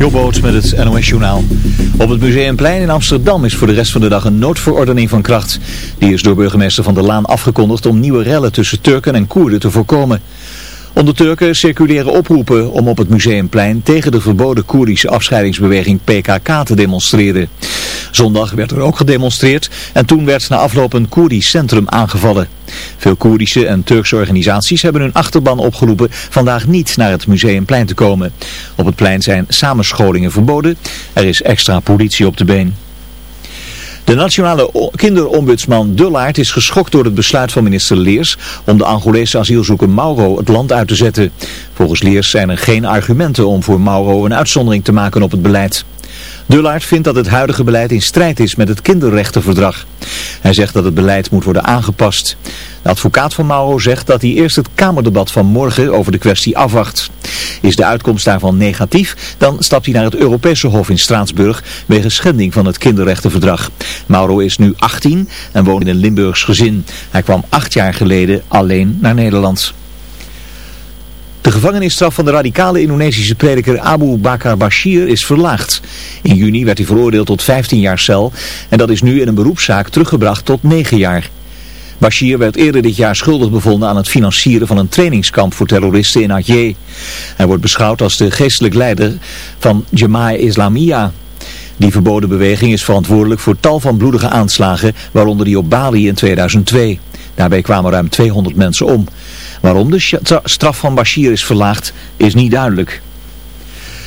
Jobboot met het NOS Journaal. Op het Museumplein in Amsterdam is voor de rest van de dag een noodverordening van kracht. Die is door burgemeester Van der Laan afgekondigd om nieuwe rellen tussen Turken en Koerden te voorkomen. Onder Turken circuleren oproepen om op het Museumplein tegen de verboden Koerdische afscheidingsbeweging PKK te demonstreren. Zondag werd er ook gedemonstreerd en toen werd na afloop een Koerdisch centrum aangevallen. Veel Koerdische en Turkse organisaties hebben hun achterban opgeroepen vandaag niet naar het Museumplein te komen. Op het plein zijn samenscholingen verboden, er is extra politie op de been. De nationale kinderombudsman Dullaert is geschokt door het besluit van minister Leers om de Angolese asielzoeker Mauro het land uit te zetten. Volgens Leers zijn er geen argumenten om voor Mauro een uitzondering te maken op het beleid. Dullaert vindt dat het huidige beleid in strijd is met het kinderrechtenverdrag. Hij zegt dat het beleid moet worden aangepast. De advocaat van Mauro zegt dat hij eerst het Kamerdebat van morgen over de kwestie afwacht. Is de uitkomst daarvan negatief, dan stapt hij naar het Europese Hof in Straatsburg wegens schending van het kinderrechtenverdrag. Mauro is nu 18 en woont in een Limburgs gezin. Hij kwam acht jaar geleden alleen naar Nederland. De gevangenisstraf van de radicale Indonesische prediker Abu Bakar Bashir is verlaagd. In juni werd hij veroordeeld tot 15 jaar cel en dat is nu in een beroepszaak teruggebracht tot 9 jaar. Bashir werd eerder dit jaar schuldig bevonden aan het financieren van een trainingskamp voor terroristen in Aceh. Hij wordt beschouwd als de geestelijk leider van Jemaah Islamiyah. Die verboden beweging is verantwoordelijk voor tal van bloedige aanslagen, waaronder die op Bali in 2002. Daarbij kwamen ruim 200 mensen om. Waarom de straf van Bashir is verlaagd is niet duidelijk.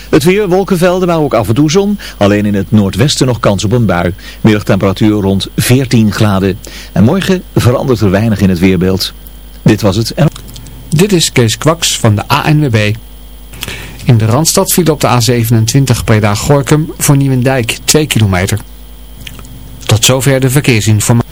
Het weer, wolkenvelden, maar ook af en toe zon. Alleen in het noordwesten nog kans op een bui. Middagtemperatuur rond 14 graden. En morgen verandert er weinig in het weerbeeld. Dit was het. Dit is Kees Kwaks van de ANWB. In de Randstad viel op de A27 Breda-Gorkum voor Nieuwendijk 2 kilometer. Tot zover de verkeersinformatie.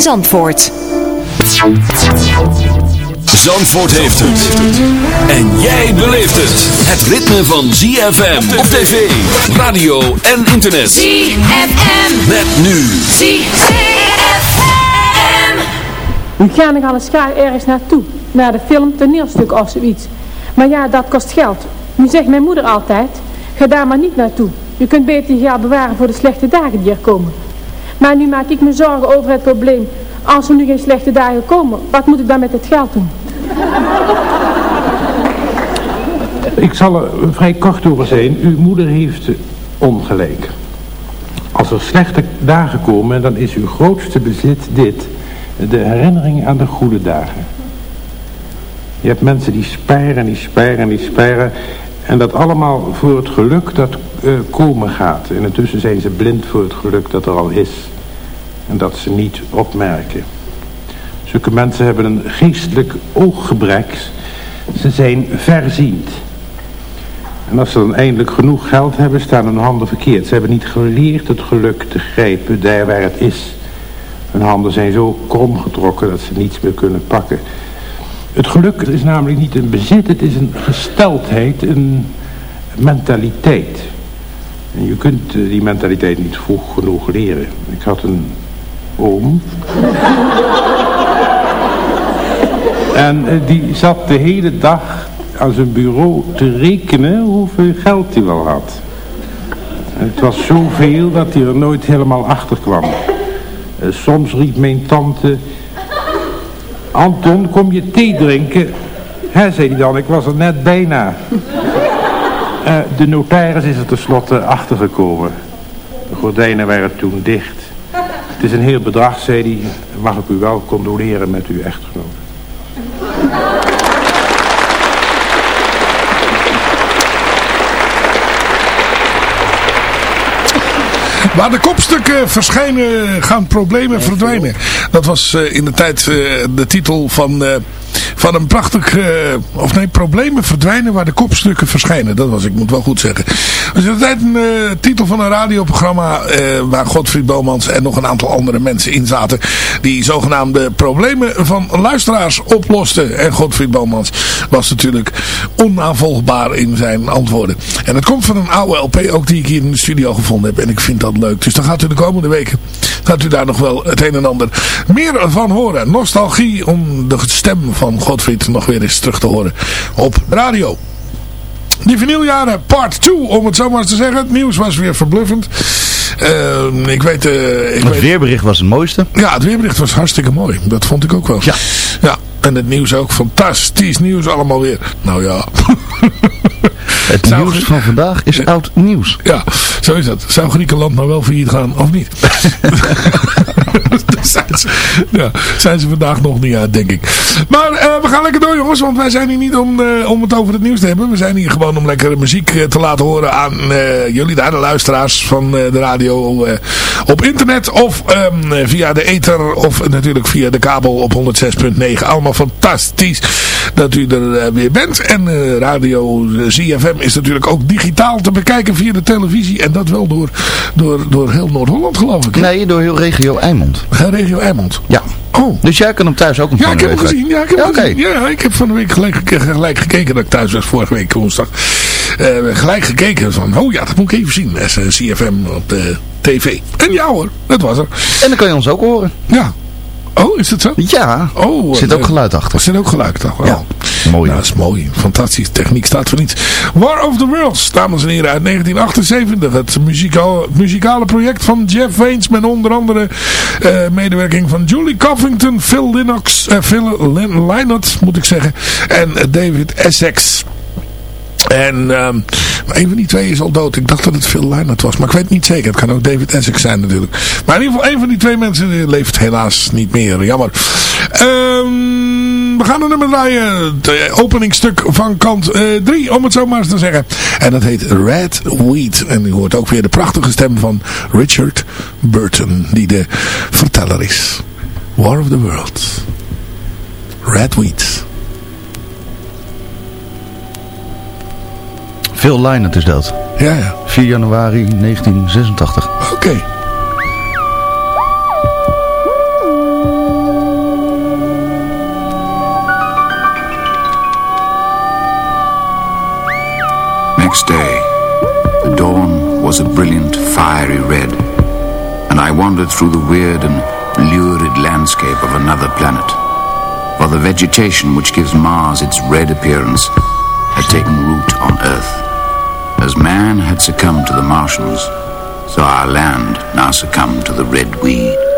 Zandvoort. Zandvoort heeft het. En jij beleeft het. Het ritme van ZFM op tv, radio en internet. ZFM. Met nu. ZFM. We gaan nog eens graag ergens naartoe. Naar de film, toneelstuk of zoiets. Maar ja, dat kost geld. Nu zegt mijn moeder altijd, ga daar maar niet naartoe. Je kunt beter je geld bewaren voor de slechte dagen die er komen. Maar nu maak ik me zorgen over het probleem. Als er nu geen slechte dagen komen, wat moet ik dan met het geld doen? Ik zal er vrij kort over zijn. Uw moeder heeft ongelijk. Als er slechte dagen komen, dan is uw grootste bezit dit. De herinnering aan de goede dagen. Je hebt mensen die spijren en die spijren en die spijren. En dat allemaal voor het geluk dat uh, komen gaat. En intussen zijn ze blind voor het geluk dat er al is. En dat ze niet opmerken. Zulke mensen hebben een geestelijk ooggebrek. Ze zijn verziend. En als ze dan eindelijk genoeg geld hebben, staan hun handen verkeerd. Ze hebben niet geleerd het geluk te grijpen daar waar het is. Hun handen zijn zo krom getrokken dat ze niets meer kunnen pakken. Het geluk is namelijk niet een bezit, het is een gesteldheid, een mentaliteit. En je kunt eh, die mentaliteit niet vroeg genoeg leren. Ik had een oom. en eh, die zat de hele dag aan zijn bureau te rekenen hoeveel geld hij wel had. Het was zoveel dat hij er nooit helemaal achter kwam. Eh, soms riep mijn tante... Anton, kom je thee drinken? Hè, zei hij dan, ik was er net bijna. Eh, de notaris is er tenslotte achtergekomen. De gordijnen waren toen dicht. Het is een heel bedrag, zei hij. Mag ik u wel condoleren met uw echtgenoot? Waar de kopstukken verschijnen, gaan problemen verdwijnen. Dat was uh, in de tijd uh, de titel van, uh, van een prachtig... of nee, problemen verdwijnen waar de kopstukken verschijnen. Dat was, ik moet wel goed zeggen. Dat is een titel van een radioprogramma... waar Godfried Bomans en nog een aantal andere mensen in zaten... die zogenaamde problemen van luisteraars oplosten. En Godfried Bomans was natuurlijk onnavolgbaar in zijn antwoorden. En het komt van een oude LP ook die ik hier in de studio gevonden heb. En ik vind dat leuk. Dus dan gaat u de komende weken gaat u daar nog wel het een en ander meer van horen. Nostalgie om de stem van Godfried nog weer eens terug te horen op radio. Die vinyljaren part 2, om het zo maar te zeggen. Het nieuws was weer verbluffend. Uh, ik weet, uh, ik het weet... weerbericht was het mooiste. Ja, het weerbericht was hartstikke mooi. Dat vond ik ook wel. Ja. Ja, en het nieuws ook. Fantastisch nieuws allemaal weer. Nou ja... Het Zou nieuws van vandaag is oud nieuws. Ja, zo is dat. Zou Griekenland nou wel failliet gaan of niet? Daar zijn, ze, ja, zijn ze vandaag nog niet uit, denk ik. Maar eh, we gaan lekker door jongens, want wij zijn hier niet om, eh, om het over het nieuws te hebben. We zijn hier gewoon om lekkere muziek eh, te laten horen aan jullie daar, de luisteraars van de radio op internet. Of ehm, via de ether of natuurlijk via de kabel op 106.9. Allemaal fantastisch dat u er weer bent. En radio ZFM is natuurlijk ook digitaal te bekijken via de televisie. En dat wel door, door, door heel Noord-Holland geloof ik. hè? Nee, door heel regio Eimond. Eh, Regio Eimond. Ja. Oh. Dus jij kan hem thuis ook Ja, ontvangen. ik heb hem gezien. Ja, ik heb, hem Oké. gezien. ja, ik heb van de week gelijk, gelijk gekeken dat ik thuis was vorige week woensdag. Eh, gelijk gekeken van, oh ja, dat moet ik even zien. Eh, CFM op de tv. En ja hoor, dat was er. En dan kan je ons ook horen. Ja. Oh, is het zo? Ja. Oh, Zit eh, ook geluid achter. Er zit ook geluid achter. Ja. Oh. Mooi. Nou, dat is mooi. Fantastisch. Techniek staat voor niets. War of the Worlds, dames en heren, uit 1978. Het muzikaal, muzikale project van Jeff Weens met onder andere eh, medewerking van Julie Covington, Phil Linnox, eh, Phil Lynott, moet ik zeggen, en David Essex. En ehm, een van die twee is al dood. Ik dacht dat het Phil Lynott was. Maar ik weet niet zeker. Het kan ook David Essex zijn natuurlijk. Maar in ieder geval een van die twee mensen eh, leeft helaas niet meer. Jammer. Ehm, we gaan een nummer draaien. Het openingstuk van kant 3. om het zo maar eens te zeggen. En dat heet Red Wheat. En u hoort ook weer de prachtige stem van Richard Burton. Die de verteller is. War of the Worlds. Red Wheat. Phil Lynott is dat. Ja, ja. 4 januari 1986. Oké. Next day, the dawn was a brilliant, fiery red, and I wandered through the weird and lurid landscape of another planet. For the vegetation which gives Mars its red appearance had taken root on Earth. As man had succumbed to the Martians, so our land now succumbed to the red weed.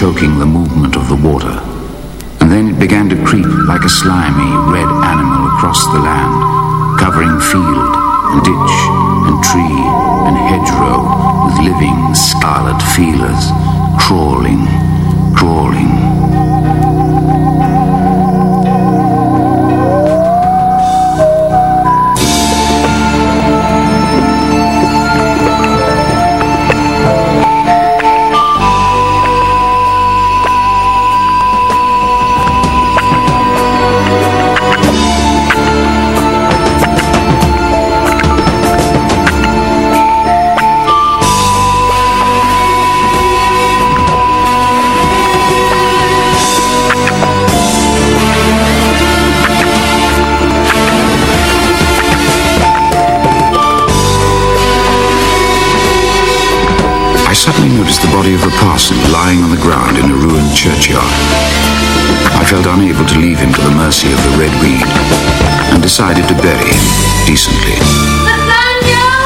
Choking the movement of the water. And then it began to creep like a slimy red animal across the land, covering field and ditch and tree and hedgerow with living scarlet feelers, crawling, crawling, leave him to the mercy of the red weed and decided to bury him decently. Nathaniel!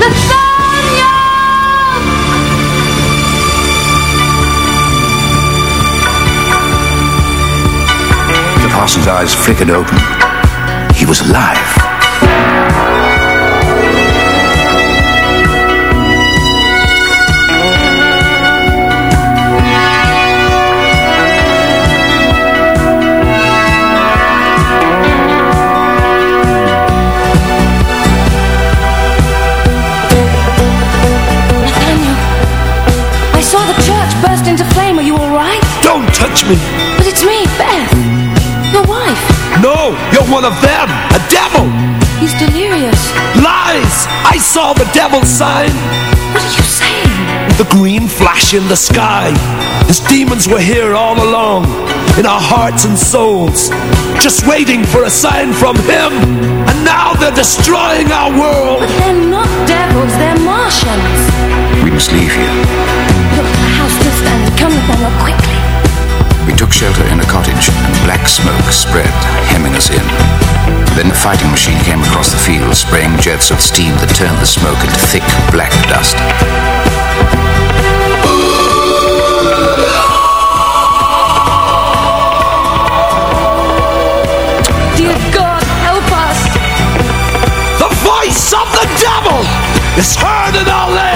Nathaniel! The parson's eyes flickered open. He was alive. Touch me! But it's me, Beth. Your wife. No! You're one of them! A devil! He's delirious. Lies! I saw the devil's sign! What are you saying? The green flash in the sky. His demons were here all along, in our hearts and souls, just waiting for a sign from him. And now they're destroying our world. But they're not devils, they're Martians. We must leave here. Look, the house still standing. Come, Nathaniel, quickly. We took shelter in a cottage, and black smoke spread, hemming us in. Then a fighting machine came across the field, spraying jets of steam that turned the smoke into thick black dust. Dear God, help us. The voice of the devil is heard in our land.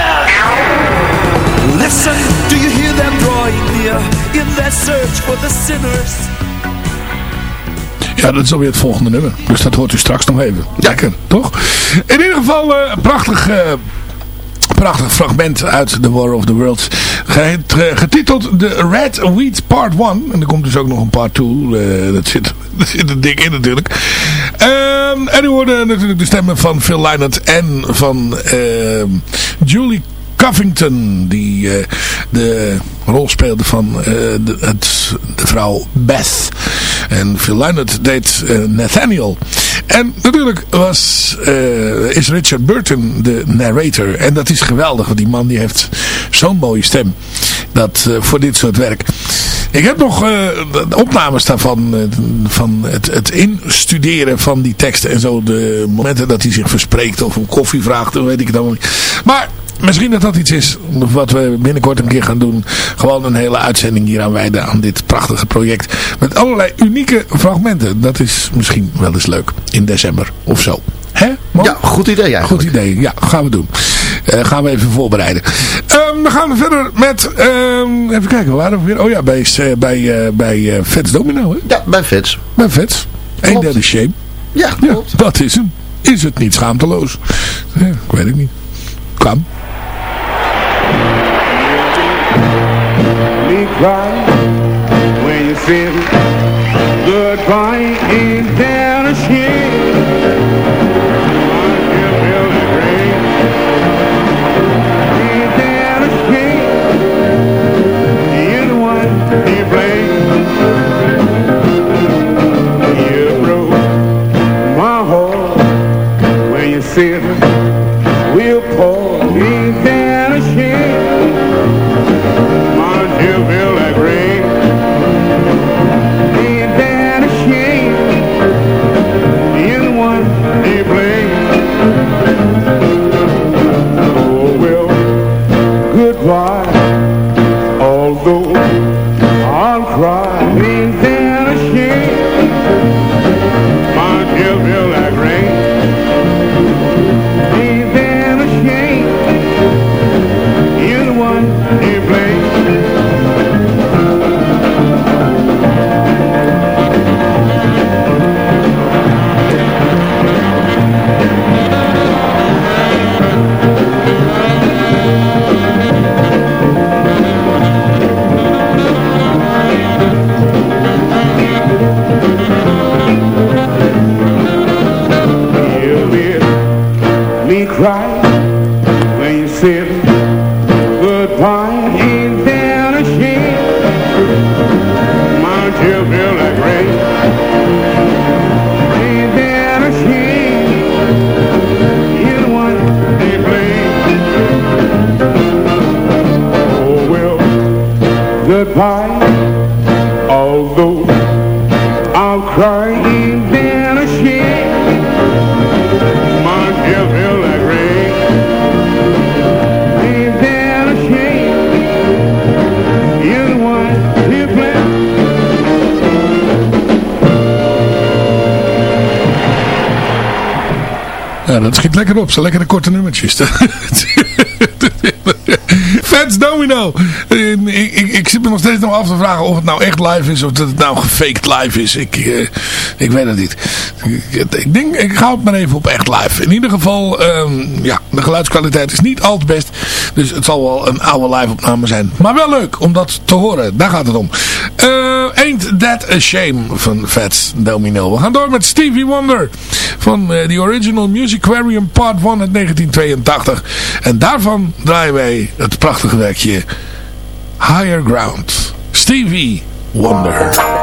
The sinners? Ja, dat is alweer het volgende nummer. Dus dat hoort u straks nog even. Lekker, toch? In ieder geval eh, een prachtig, eh, prachtig fragment uit The War of the Worlds. Ge- ge- getiteld The Red Wheat Part 1. En er komt dus ook nog een part 2. eh, dat, zit, dat zit er dik in natuurlijk. Ehm, en u hoorde natuurlijk de stemmen van Phil Lynott en van ehm, Julie Covington. Die eh, de rol speelde van eh, de, het, de vrouw Beth. En Phil Lynott deed eh, Nathaniel. En natuurlijk was, is Richard Burton de narrator. En dat is geweldig, want die man die heeft zo'n mooie stem. Dat voor dit soort werk. Ik heb nog de opnames daarvan. van het, het instuderen van die teksten en zo. De momenten dat hij zich verspreekt of om koffie vraagt. Dan weet ik het allemaal niet. Maar misschien dat dat iets is wat we binnenkort een keer gaan doen. Gewoon een hele uitzending hier aan wijden aan dit prachtige project. Met allerlei unieke fragmenten. Dat is misschien wel eens leuk. In december of zo. Hè? Ja, goed idee eigenlijk. Goed idee. Ja, gaan we doen. Eh, gaan we even voorbereiden. Ehm, dan gaan we verder met... ehm, even kijken, waar waren we weer? Oh ja, bij, eh, bij, eh, bij Vets Domino. Hè? Ja, bij Vets. Bij Vets. Een Klopt. derde shame. Ja, Ja, klopt. dat is hem. Is het niet schaamteloos? Ja, ik weet het niet. Kan. When you feel goodbye ain't there lekker op. Zo lekkere korte nummertjes. Fats Domino. Ik, ik, ik zit me nog steeds nog af te vragen of het nou echt live is of dat het nou gefaked live is. Ik, eh, ik weet het niet. Ik, denk, ik ga het maar even op echt live. In ieder geval, ehm, ja, de geluidskwaliteit is niet al te best. Dus het zal wel een oude live opname zijn. Maar wel leuk om dat te horen. Daar gaat het om. Eh, Ain't That a Shame van Fats Domino. We gaan door met Stevie Wonder van eh, The Original Musicarium Part 1 uit 1982. En daarvan draaien wij het prachtige werkje Higher Ground. Stevie Wonder.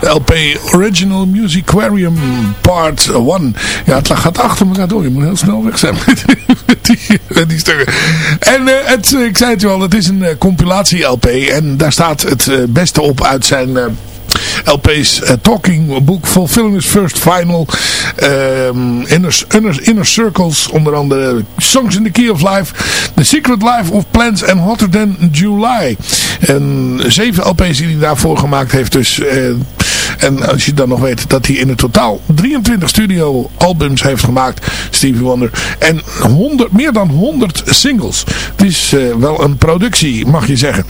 LP Original Music Aquarium Part 1. Ja, het gaat achter elkaar door. Je moet heel snel weg zijn met die, stukken. En uh, het, ik zei het al, het is een uh, compilatie LP. En daar staat het beste op uit zijn LP's Talking Book, Fulfilling His First Final, um, inner, inner, inner, Circles, onder andere Songs in the Key of Life, The Secret Life of Plants and Hotter Than July. En zeven LP's die hij daarvoor gemaakt heeft, dus... en als je dan nog weet dat hij in het totaal 23 studio albums heeft gemaakt, Stevie Wonder. En 100, meer dan 100 singles. Het is uh, wel een productie, mag je zeggen.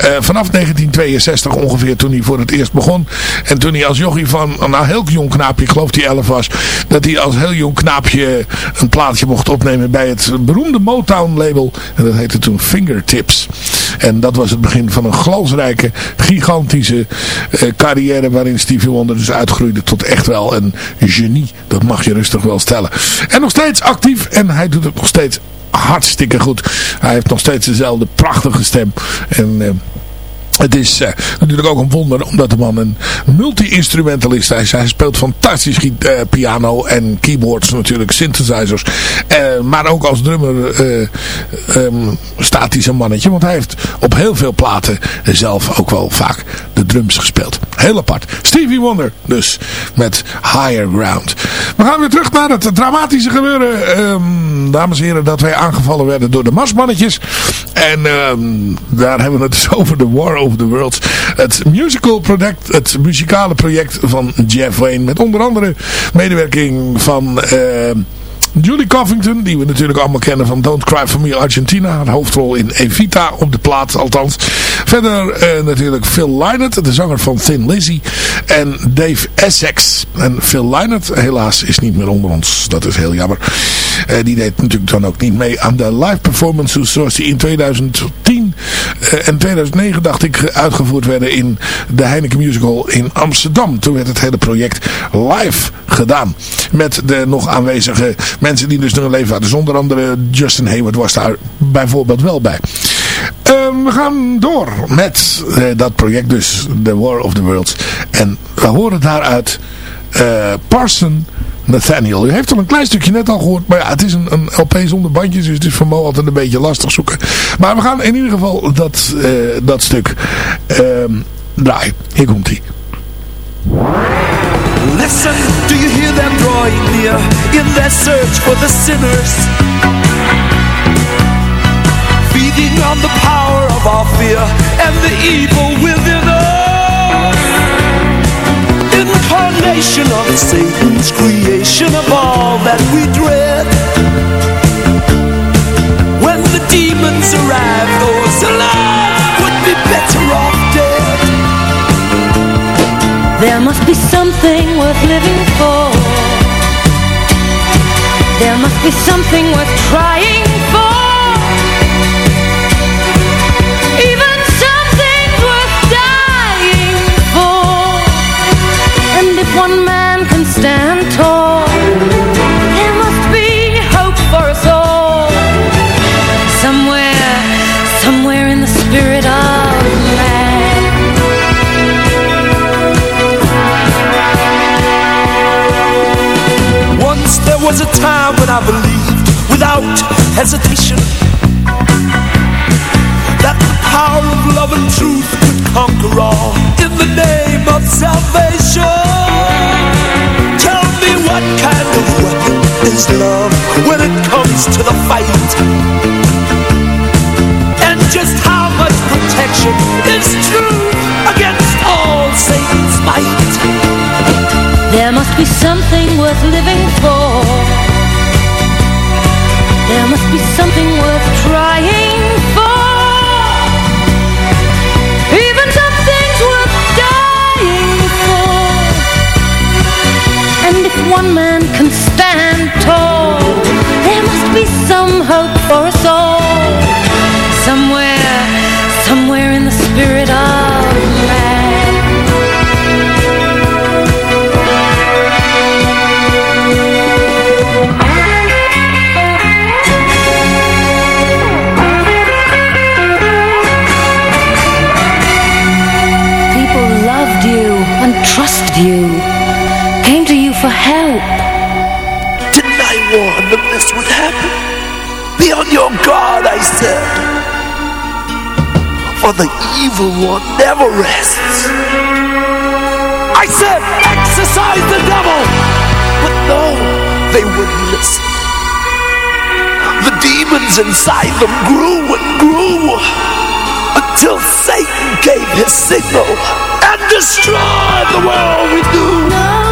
Uh, vanaf 1962 ongeveer, toen hij voor het eerst begon. En toen hij als jochie van een heel jong knaapje, ik geloof hij 11 was. Dat hij als heel jong knaapje een plaatje mocht opnemen bij het beroemde Motown label. En dat heette toen Fingertips. En dat was het begin van een glansrijke, gigantische uh, carrière waarin Stevie Wonder dus uitgroeide tot echt wel een genie. Dat mag je rustig wel stellen. En nog steeds actief en hij doet het nog steeds hartstikke goed. Hij heeft nog steeds dezelfde prachtige stem. En... Uh, het is uh, natuurlijk ook een wonder omdat de man een multi-instrumentalist is. Hij speelt fantastisch uh, piano en keyboards natuurlijk, synthesizers. Uh, maar ook als drummer um, staat hij zijn mannetje. Want hij heeft op heel veel platen zelf ook wel vaak de drums gespeeld. Heel apart. Stevie Wonder dus met Higher Ground. We gaan weer terug naar het dramatische gebeuren. Um, dames en heren, dat wij aangevallen werden door de Marsmannetjes. En um, daar hebben we het dus over de War over the Worlds. Het musical project, het muzikale project van Jeff Wayne. Met onder andere medewerking van... Uh, Julie Covington, die we natuurlijk allemaal kennen van Don't Cry For Me Argentina. Haar hoofdrol in Evita op de plaat althans. Verder uh, natuurlijk Phil Lynott, de zanger van Thin Lizzy. En Dave Essex. En Phil Lynott helaas is niet meer onder ons. Dat is heel jammer. Uh, die deed natuurlijk dan ook niet mee aan de live performances zoals die in 2010 uh, en 2009 dacht ik uitgevoerd werden in de Heineken Musical in Amsterdam. Toen werd het hele project live gedaan. Met de nog aanwezige mensen die dus nog een leven hadden. Dus onder andere Justin Hayward was daar bijvoorbeeld wel bij. Uh, we gaan door met uh, dat project dus, The War of the Worlds. En we horen daaruit uh, Parson Nathaniel. U heeft al een klein stukje net al gehoord. Maar ja, het is een, een LP zonder bandjes. Dus het is voor mij altijd een beetje lastig zoeken. Maar we gaan in ieder geval dat, uh, dat stuk um, draaien. Hier komt hij. Listen, do you hear them drawing near in their search for the sinners? Feeding on the power of our fear and the evil within us. Incarnation of Satan's creation of all that we dread. When the demons arrive, those alive There must be something worth living for. There must be something worth trying hesitation. That the power of love and truth could conquer all. In the name of salvation. Tell me what kind of weapon is love when it comes to the fight? And just how much protection is true against all Satan's might? There must be something your God, I said. For the evil one never rests. I said, exercise the devil. But no, they wouldn't listen. The demons inside them grew and grew until Satan gave his signal and destroyed the world we knew.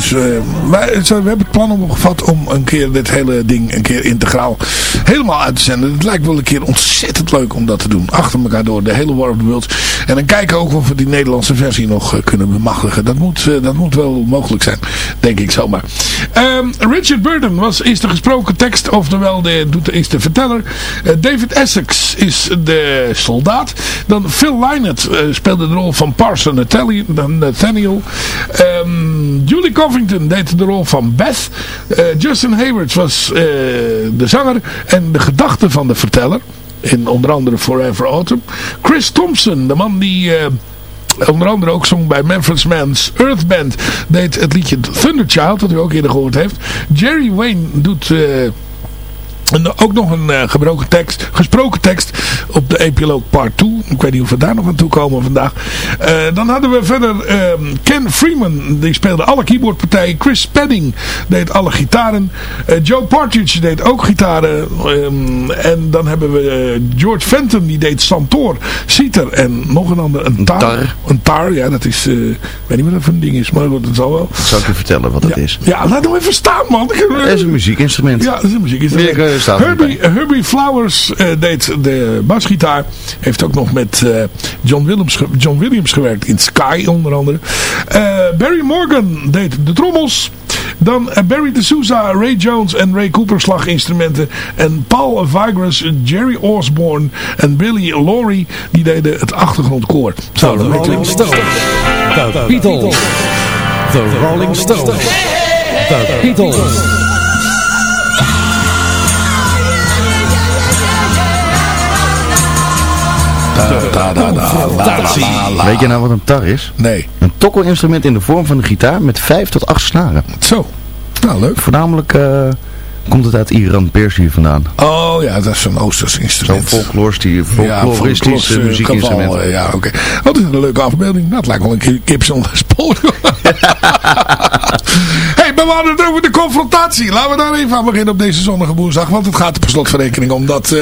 Dus eh, zo, we hebben het plan opgevat om een keer dit hele ding een keer integraal helemaal uit te zenden. Het lijkt wel een keer ontzettend leuk om dat te doen. Achter elkaar door de hele War of. En dan kijken ook of we die Nederlandse versie nog eh, kunnen bemachtigen. Dat moet, eh, dat moet wel mogelijk zijn. Denk ik zomaar. Ehm, Richard Burton was, is de gesproken tekst. Oftewel de, is de verteller. Eh, David Essex is de soldaat. Dan Phil Lynott eh, speelde de rol van Parson Nathaniel. Ehm, Julie Covington deed de rol van Beth. Eh, Justin Hayward was de zanger en de gedachte van de verteller. In onder andere Forever Autumn. Chris Thompson, de man die... onder andere ook zong bij Memphis Man's Earth Band. Deed het liedje Thunderchild, dat u ook eerder gehoord heeft. Jerry Wayne doet... eh, en ook nog een eh, gebroken tekst, gesproken tekst op de epiloog part 2. Ik weet niet of we daar nog aan toe komen vandaag. Eh, dan hadden we verder ehm, Ken Freeman, die speelde alle keyboardpartijen. Chris Spedding deed alle gitaren. Eh, Joe Partridge deed ook gitaren. Ehm, en dan hebben we George Fenton, die deed Santor, Citer en nog een ander, een tar. Een tar, ja, dat is, ik weet niet wat dat voor een ding is, maar dat zal wel. Zal ik je vertellen wat dat is? Ja, laat hem even staan, man. Dat is een muziekinstrument. ja, dat is een muziekinstrument. Eh, staat er niet Herbie, Herbie Flowers eh, deed de basgitaar. Heeft ook nog met eh, John, Williams, John Williams gewerkt in Sky onder andere. Eh, Barry Morgan deed de trommels. Dan eh, Barry de Souza, Ray Jones en Ray Cooper slaginstrumenten. En Paul Vigras, Jerry Osborne en Billy Laurie die deden het achtergrondkoor. Zo, The Rolling Stones. The Beatles. The Rolling Stones. The Beatles. Weet je nou wat een tar is? Nee. Een tokkelinstrument in de vorm van een gitaar met vijf tot acht snaren. Zo. Nou, leuk. Voornamelijk eh, komt het uit Iran, Perzië vandaan. Oh ja, dat is zo'n Oosters instrument. Zo'n folkloristische, folkloristische folklore, muziekinstrument. eh, Ja, oké. Oh, dat is een leuke afbeelding. Nou, het lijkt wel een kip- kip zonder spoor. hey, maar we hadden het over de confrontatie. Laten we daar even aan beginnen op deze zonnige woensdag. Want het gaat er per slotverrekening om dat...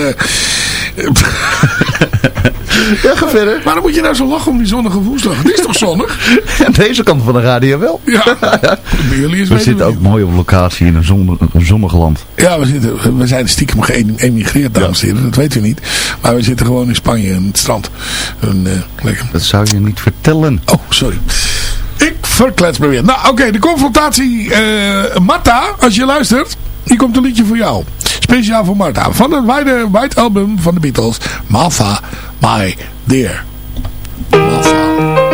ja, ga verder. Waarom moet je nou zo lachen om die zonnige woensdag? Het is toch zonnig? Aan deze kant van de radio wel. Ja. Jullie We zitten ook mooi op locatie in een, zon, een zonnig land. Ja, we, zitten, we zijn stiekem geëmigreerd, dames en heren. Dat weet u niet. Maar we zitten gewoon in Spanje, aan het strand. En, eh, lekker. Dat zou je niet vertellen. Oh, sorry. Ik verklets me weer. Nou, oké, de confrontatie. eh Marta, als je luistert, hier komt een liedje voor jou. Speciaal voor Marta. Van het White, White Album van de Beatles. Martha, my dear. White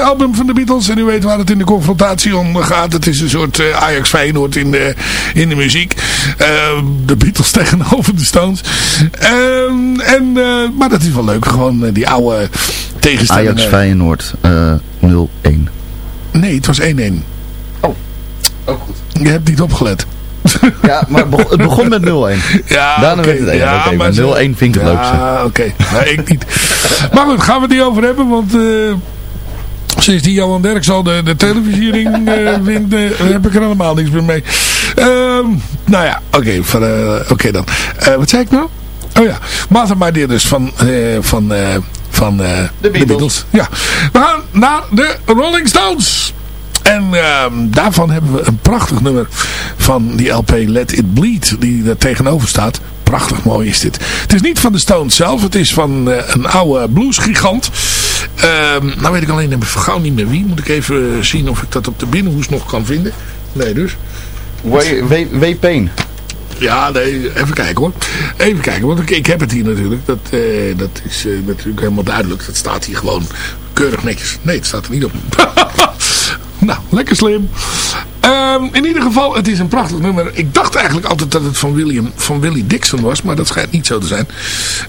album van de Beatles. En u weet waar het in de confrontatie om gaat. Het is een soort uh, Ajax Feyenoord in de, in de muziek. Uh, de Beatles tegenover de Stones. Uh, en, maar dat is wel leuk. Gewoon die oude tegenstellingen. Ajax Feyenoord 0-1. Nee, het was 1-1. Oh, ook goed. Je hebt niet opgelet. Ja, maar het begon met 0-1. Ja, Daarna okay. werd het 1. Ja, okay, maar 0-1 vind ik het ja, leukste. oké. Okay. Nee, ik niet. maar goed, gaan we het niet over hebben, want... Uh, sinds die Johan Derks al de, de televisiering uh, wint, uh, heb ik er helemaal niks meer mee. Um, nou ja, oké okay, okay dan. wat zei ik nou? Oh ja, Martha My Dear dus van... van van de Beatles. de Beatles. Ja. We gaan naar de Rolling Stones. En uh, daarvan hebben we een prachtig nummer van die LP Let It Bleed, die er tegenover staat. Prachtig mooi is dit. Het is niet van de Stones zelf, het is van uh, een oude bluesgigant. Uh, nou weet ik alleen gauw niet meer wie. Moet ik even zien of ik dat op de binnenhoes nog kan vinden. Nee dus. W. Payne. Ja, nee, even kijken hoor. Even kijken, want ik, ik heb het hier natuurlijk. Dat, uh, dat is uh, natuurlijk helemaal duidelijk. Dat staat hier gewoon keurig netjes. Nee, het staat er niet op. nou, lekker slim. Um, in ieder geval, het is een prachtig nummer. Ik dacht eigenlijk altijd dat het van, William, van Willie Dixon was, maar dat schijnt niet zo te zijn.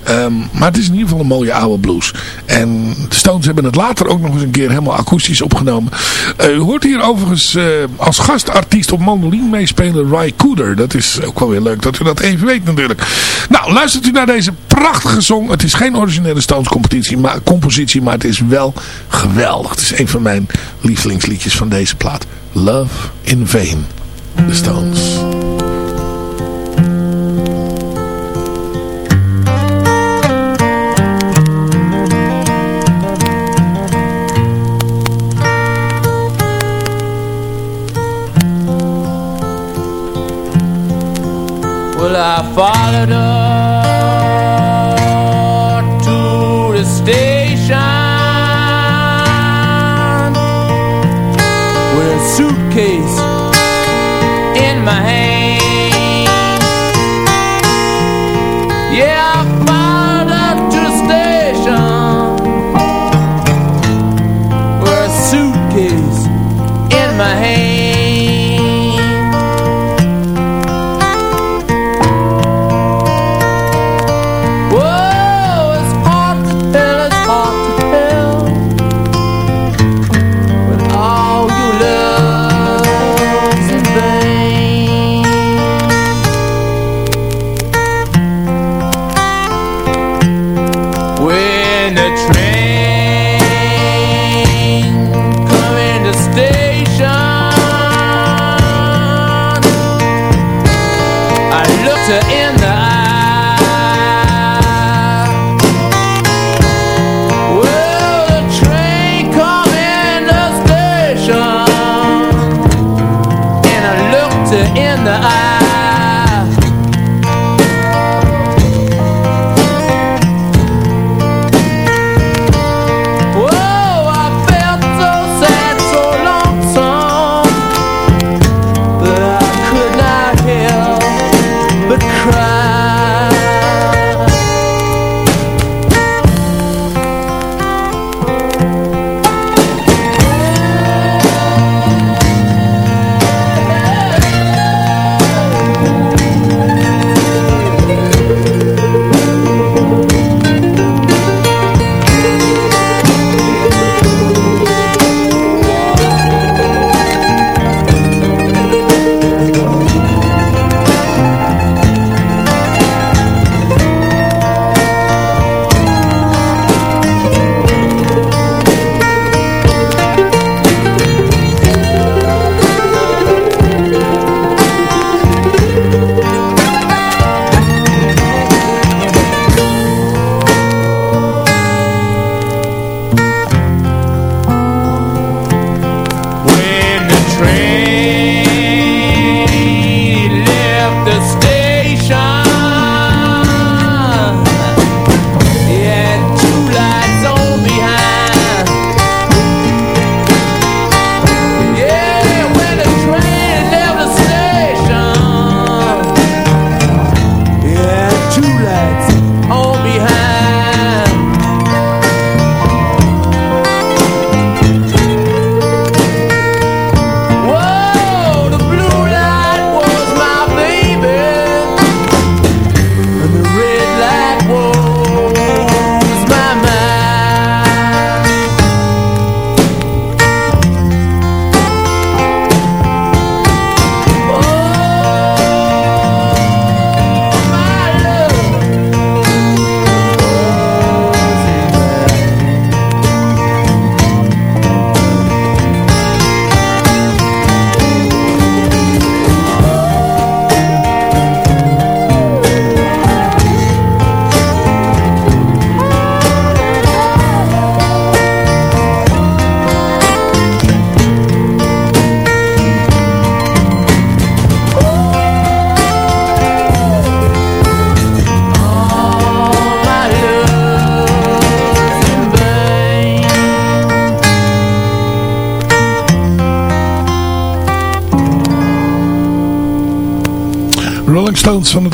Um, maar het is in ieder geval een mooie oude blues. En de Stones hebben het later ook nog eens een keer helemaal akoestisch opgenomen. Uh, u hoort hier overigens uh, als gastartiest op mandoline meespelen Ry Cooder. Dat is ook wel weer leuk dat u dat even weet natuurlijk. Nou, luistert u naar deze prachtige song. Het is geen originele Stones competitie, maar, compositie, maar het is wel geweldig. Het is een van mijn lievelingsliedjes van deze plaat. Love in Vain. The Stones. Well, I followed her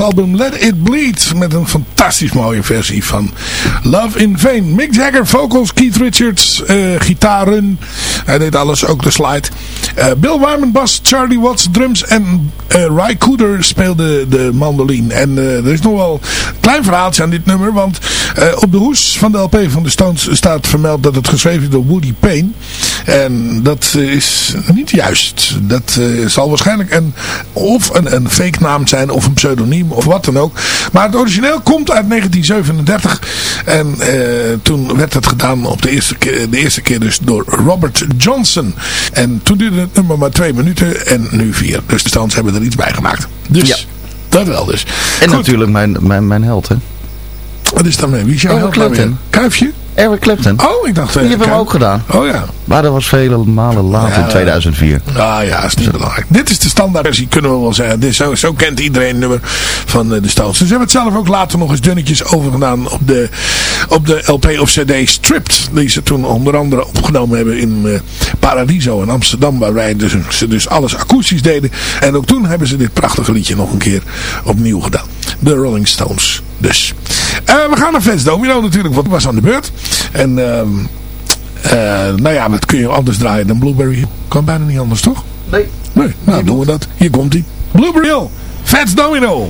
album Let It Bleed. Met een fantastisch mooie versie van Love in Vain. Mick Jagger, vocals, Keith Richards, eh, gitaren. Hij deed alles, ook de slide. Eh, Bill Wyman, bas, Charlie Watts, drums en eh Ry Cooder speelde de mandoline. En er is nog wel een klein verhaaltje aan dit nummer. Want op de hoes van de LP van de Stones staat vermeld dat het geschreven is door Woody Payne. En dat is niet juist. Dat eh, zal waarschijnlijk een, of een, een fake naam zijn of een pseudoniem of wat dan ook. Maar het origineel komt uit 1937. En eh, toen werd het gedaan op de eerste, keer, de eerste keer dus door Robert Johnson. En toen duurde het nummer maar twee minuten en nu vier. Dus de Stones hebben er iets bij gemaakt. Dus Ja. dat wel dus. En Goed. natuurlijk mijn, mijn, mijn held, hè. Wat is dat mee? Wie is jouw Eric? Clapton. Kuifje? Eric Clapton. Oh, ik dacht... Die eh, hebben hem ook gedaan. Oh ja. Maar dat was vele malen later, Ja. in 2004. Ah ja, is niet belangrijk. Dit is de standaardversie, kunnen we wel zeggen. Dit zo, zo kent iedereen het nummer van eh, de Stones. Dus we hebben het zelf ook later nog eens dunnetjes overgedaan op de, op de LP of CD Stripped. Die ze toen onder andere opgenomen hebben in eh, Paradiso in Amsterdam. Waar wij dus, ze dus alles akoestisch deden. En ook toen hebben ze dit prachtige liedje nog een keer opnieuw gedaan. De Rolling Stones dus. Eh, we gaan naar Fans Domino natuurlijk, want het was aan de beurt. En... ehm eh, nou ja, wat kun je anders draaien dan Blueberry? Kan bijna niet anders, toch? Nee. Nee, nou doen we dat. Hier komt hij. Blueberry Hill. Fats Domino.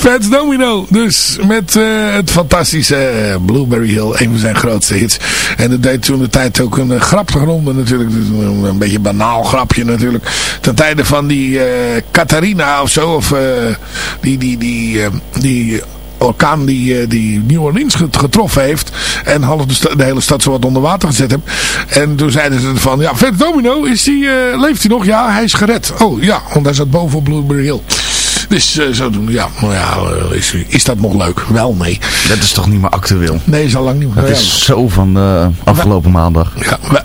Fats Domino. Dus met eh, het fantastische eh, Blueberry Hill. Een van zijn grootste hits. En dat deed toen de tijd ook een uh, grappige ronde natuurlijk. Dus een, een beetje banaal grapje natuurlijk. Ten tijde van die eh Catharina of zo. Of eh, die... die, die, eh, die orkaan die, eh, die New Orleans get- getroffen heeft. En half de, hele stad zo wat onder water gezet heeft. En toen zeiden ze van, ja, Fats Domino, is die, eh, leeft hij nog? Ja, hij is gered. Oh ja, want hij zat boven op Blueberry Hill. Dus eh, zo doen, ja, maar ja, eh, is, is dat nog leuk? Wel, nee. Dat is toch niet meer actueel? Nee, is al lang niet meer. Dat is zo van de afgelopen maandag. Ja.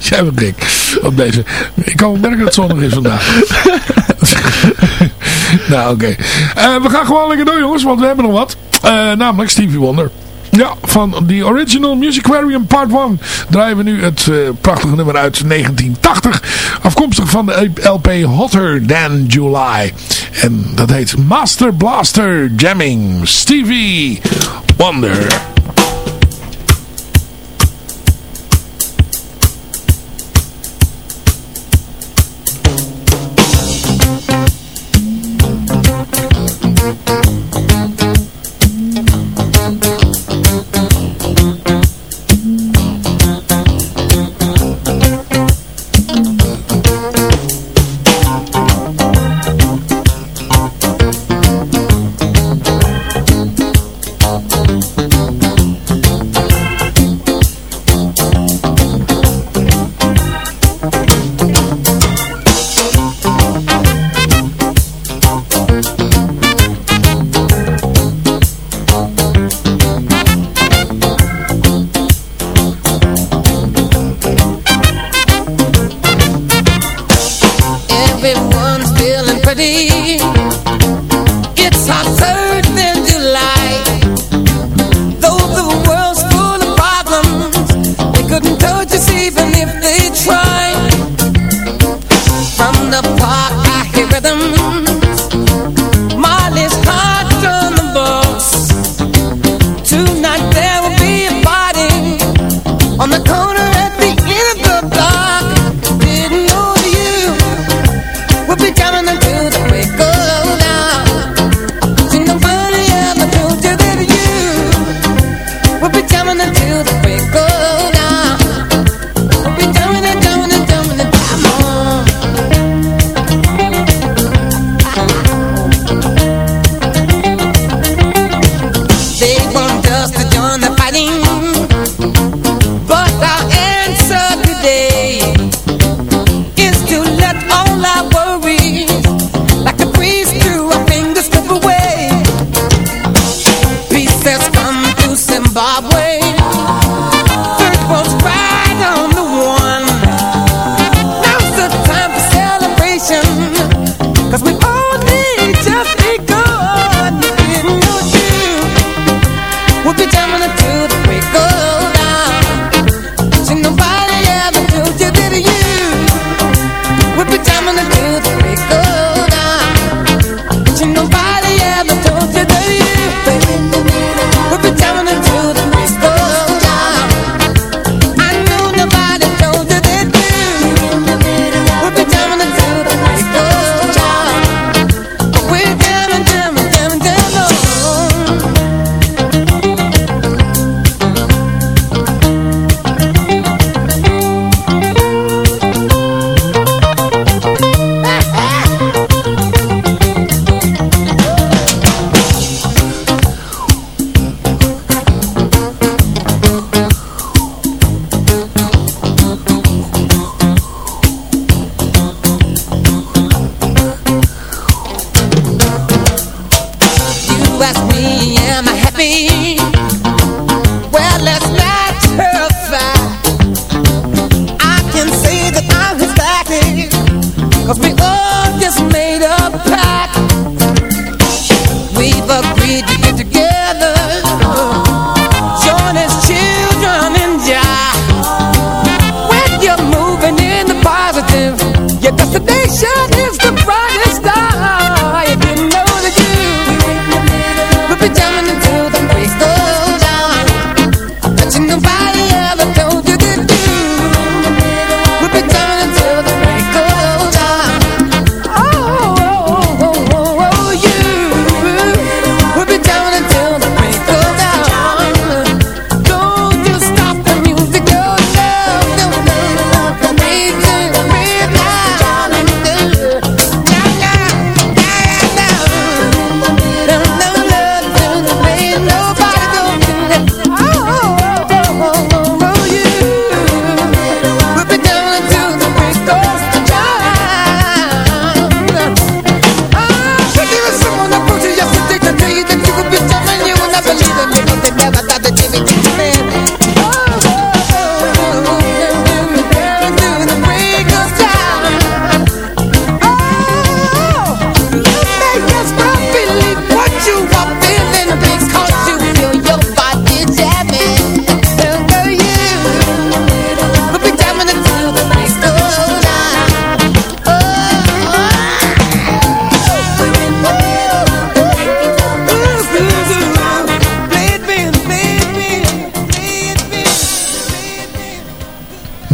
Jij bent dik op deze. Ik kan wel merken dat het zonnig is vandaag. nou, oké. Eh, we gaan gewoon lekker door, jongens, want we hebben nog wat. Eh, namelijk Stevie Wonder. Ja, van The Original Musicarium Part 1 draaien we nu het eh, prachtige nummer uit 1980. Afkomstig van de LP Hotter Than July. En dat heet Master Blaster Jamming Stevie Wonder.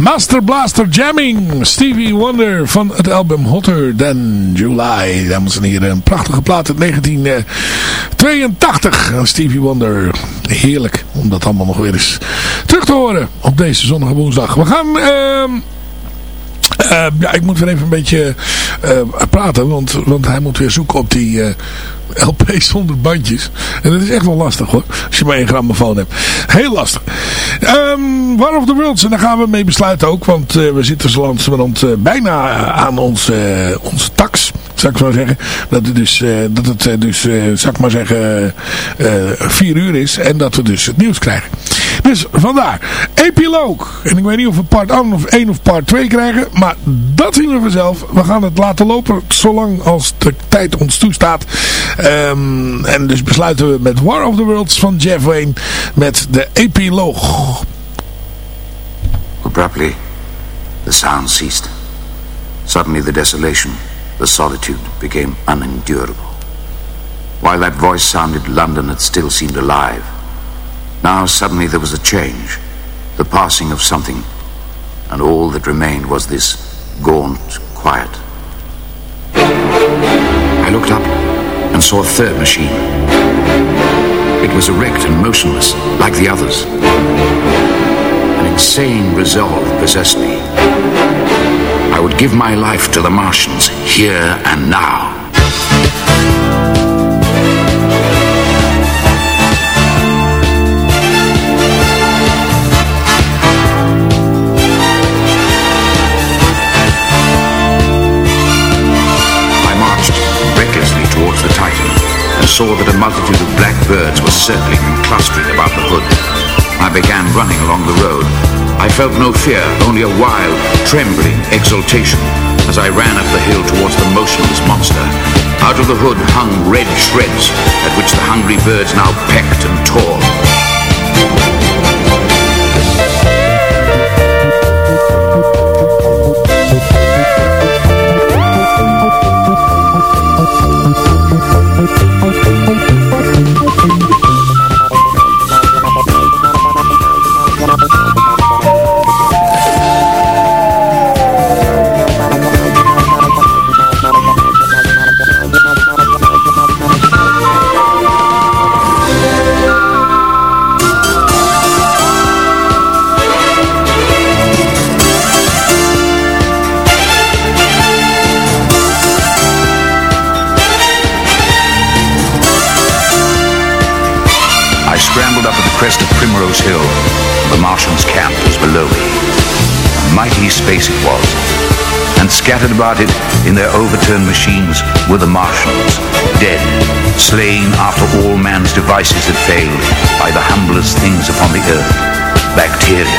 Master Blaster Jamming. Stevie Wonder van het album Hotter Than July. Dames en heren, een prachtige plaat uit 1982. Eh, Stevie Wonder, heerlijk om dat allemaal nog weer eens terug te horen op deze zonnige woensdag. We gaan... Ehm, Ehm, ja, ik moet weer even een beetje eh, praten, want, want hij moet weer zoeken op die eh, LP zonder bandjes. En dat is echt wel lastig hoor, als je maar één grammofoon hebt. Heel lastig. Um, War of the Worlds, en daar gaan we mee besluiten ook, want eh, we zitten zo langzamerhand bijna aan ons, onze tax. Zou ik zo zeggen. Dat het dus, dat het dus zou ik maar zeggen, vier uur is. En dat we dus het nieuws krijgen. Dus vandaar. Epiloog. En ik weet niet of we part 1 of 1 of part 2 krijgen. Maar dat zien we vanzelf. We gaan het laten lopen zolang als de tijd ons toestaat. Ehm, en dus besluiten we met War of the Worlds van Jeff Wayne. Met de epiloog. Abruptly, the sound ceased. Suddenly the desolation, the solitude became unendurable. While that voice sounded, London had still seemed alive. Now suddenly there was a change, the passing of something, and all that remained was this gaunt quiet. I looked up and saw a third machine. It was erect and motionless, like the others. An insane resolve possessed me. I would give my life to the Martians, here and now. Saw that a multitude of black birds were circling and clustering about the hood. I began running along the road. I felt no fear, only a wild, trembling exultation as I ran up the hill towards the motionless monster. Out of the hood hung red shreds at which the hungry birds now pecked and tore. Primrose Hill. The Martians' camp was below me. A mighty space it was. And scattered about it in their overturned machines were the Martians, dead, slain after all man's devices had failed by the humblest things upon the earth. Bacteria.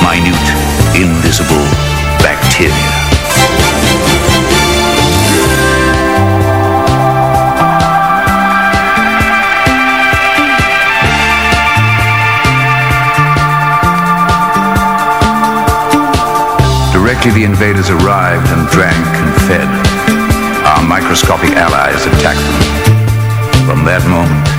Minute, invisible bacteria. Directly the invaders arrived and drank and fed. Our microscopic allies attacked them. From that moment,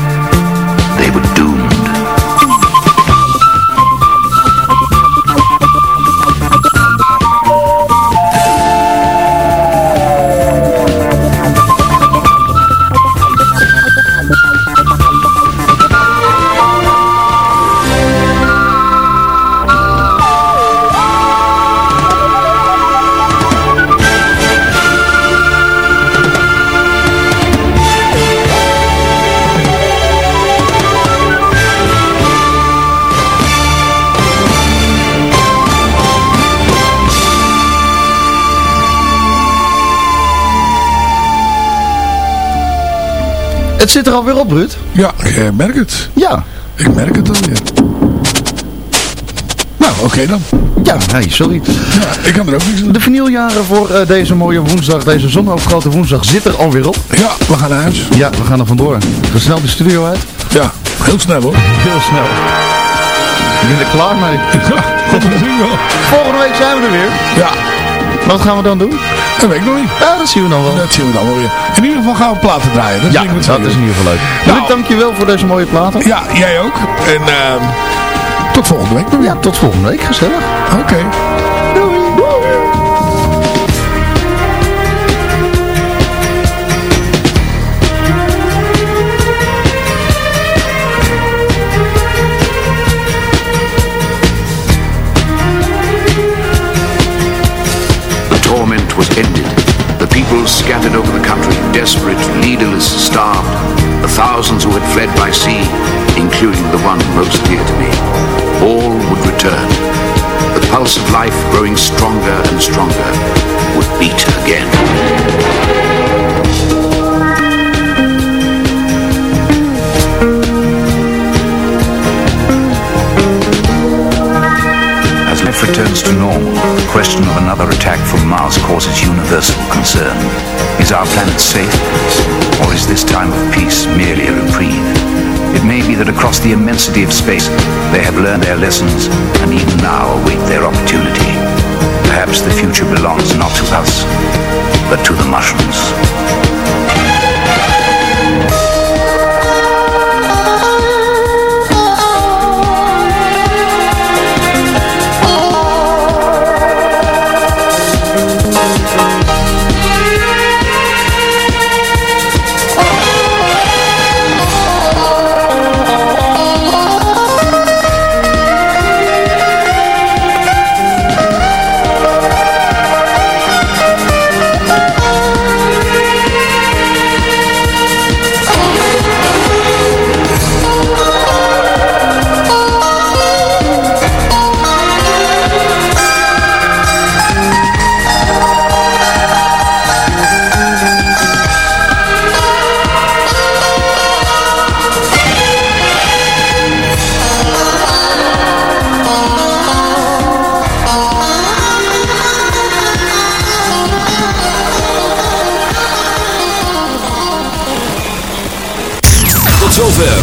Het zit er alweer op, Ruud. Ja, ik merk het. Ja. Ik merk het alweer. Nou, oké dan. Ja, nee, sorry. Ja, ik kan er ook niks aan doen. De vinyljaren voor eh, deze mooie woensdag, deze zonneovergrote woensdag, zit er alweer op. Ja, we gaan naar huis. Ja, we gaan er vandoor. We snel de studio uit. Ja, heel snel hoor. Heel snel. Ik ben er klaar mee. Ja, zien wel. Volgende week zijn we er weer. Ja, Wat gaan we dan doen? dat weet ik nog niet. Ja, dat zien we dan wel. Dat zien we dan wel weer. In ieder geval gaan we platen draaien. Dat Ja, dat is in ieder geval leuk. Nou. Ruud, dankjewel voor deze mooie platen. Ja, jij ook. En ehm tot volgende week. Ja, tot volgende week. Gezellig. Oké. Thousands who had fled by sea, including the one most dear to me. All would return. The pulse of life growing stronger and stronger would beat again. As life returns to normal, question of another attack from Mars causes universal concern. Is our planet safe? Or is this time of peace merely a reprieve? It may be that across the immensity of space, they have learned their lessons and even now await their opportunity. Perhaps the future belongs not to us, but to the mushrooms.